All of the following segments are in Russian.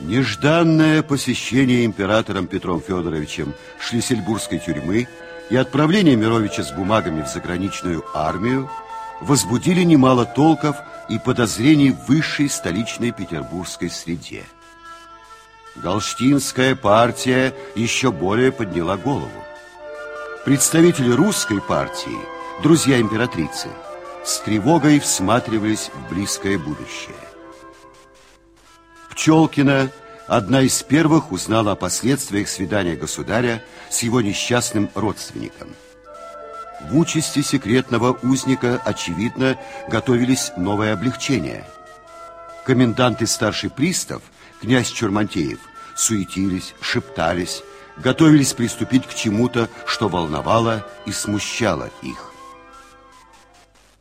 Нежданное посещение императором Петром Федоровичем Шлиссельбургской тюрьмы и отправление Мировича с бумагами в заграничную армию возбудили немало толков и подозрений в высшей столичной петербургской среде. Галштинская партия еще более подняла голову. Представители русской партии, друзья императрицы, с тревогой всматривались в близкое будущее. Пчелкина, одна из первых, узнала о последствиях свидания государя с его несчастным родственником. В участи секретного узника, очевидно, готовились новые облегчения. Комендант и старший пристав, князь Чурмантеев, суетились, шептались, готовились приступить к чему-то, что волновало и смущало их.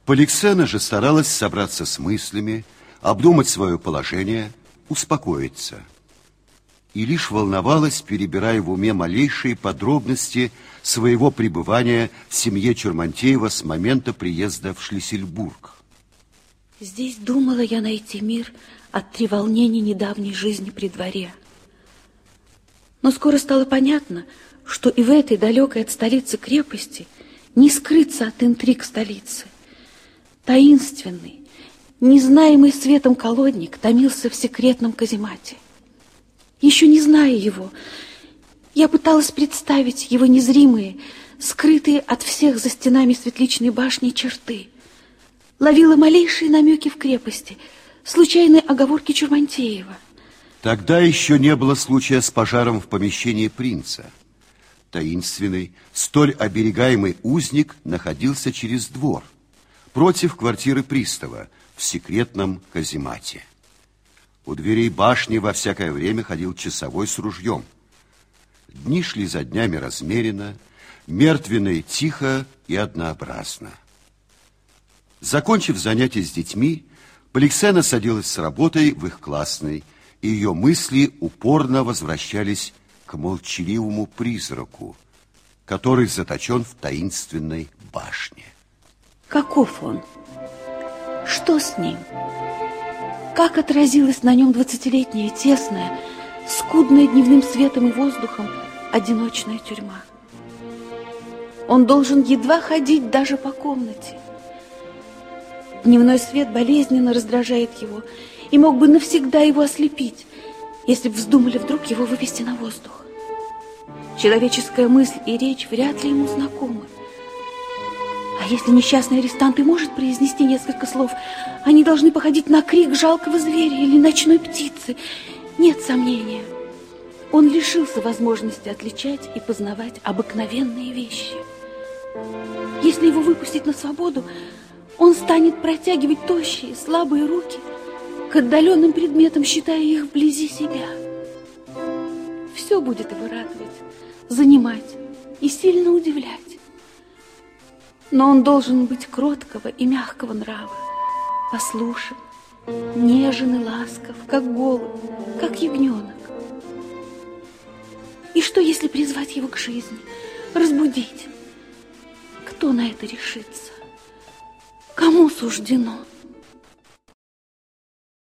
Поликсена же старалась собраться с мыслями, обдумать свое положение, успокоиться. И лишь волновалась, перебирая в уме малейшие подробности своего пребывания в семье Чурмантеева с момента приезда в Шлиссельбург. Здесь думала я найти мир от треволнений недавней жизни при дворе. Но скоро стало понятно, что и в этой далекой от столицы крепости не скрыться от интриг столицы. Таинственный, незнаемый светом колодник томился в секретном каземате. Еще не зная его, я пыталась представить его незримые, скрытые от всех за стенами светличной башни черты. Ловила малейшие намеки в крепости, случайные оговорки Чурмантеева – Тогда еще не было случая с пожаром в помещении принца. Таинственный, столь оберегаемый узник находился через двор, против квартиры пристава, в секретном каземате. У дверей башни во всякое время ходил часовой с ружьем. Дни шли за днями размеренно, мертвенно тихо и однообразно. Закончив занятия с детьми, Поликсена садилась с работой в их классной, и ее мысли упорно возвращались к молчаливому призраку, который заточен в таинственной башне. Каков он? Что с ним? Как отразилась на нем двадцатилетняя тесная, скудная дневным светом и воздухом одиночная тюрьма? Он должен едва ходить даже по комнате. Дневной свет болезненно раздражает его, и мог бы навсегда его ослепить, если бы вздумали вдруг его вывести на воздух. Человеческая мысль и речь вряд ли ему знакомы. Если несчастный арестант и может произнести несколько слов, они должны походить на крик жалкого зверя или ночной птицы. Нет сомнения, он лишился возможности отличать и познавать обыкновенные вещи. Если его выпустить на свободу, он станет протягивать тощие, слабые руки – к отдаленным предметам, считая их вблизи себя. Все будет его радовать, занимать и сильно удивлять. Но он должен быть кроткого и мягкого нрава, послушен, нежен и ласков, как голубь, как ягненок. И что, если призвать его к жизни, разбудить? Кто на это решится? Кому суждено?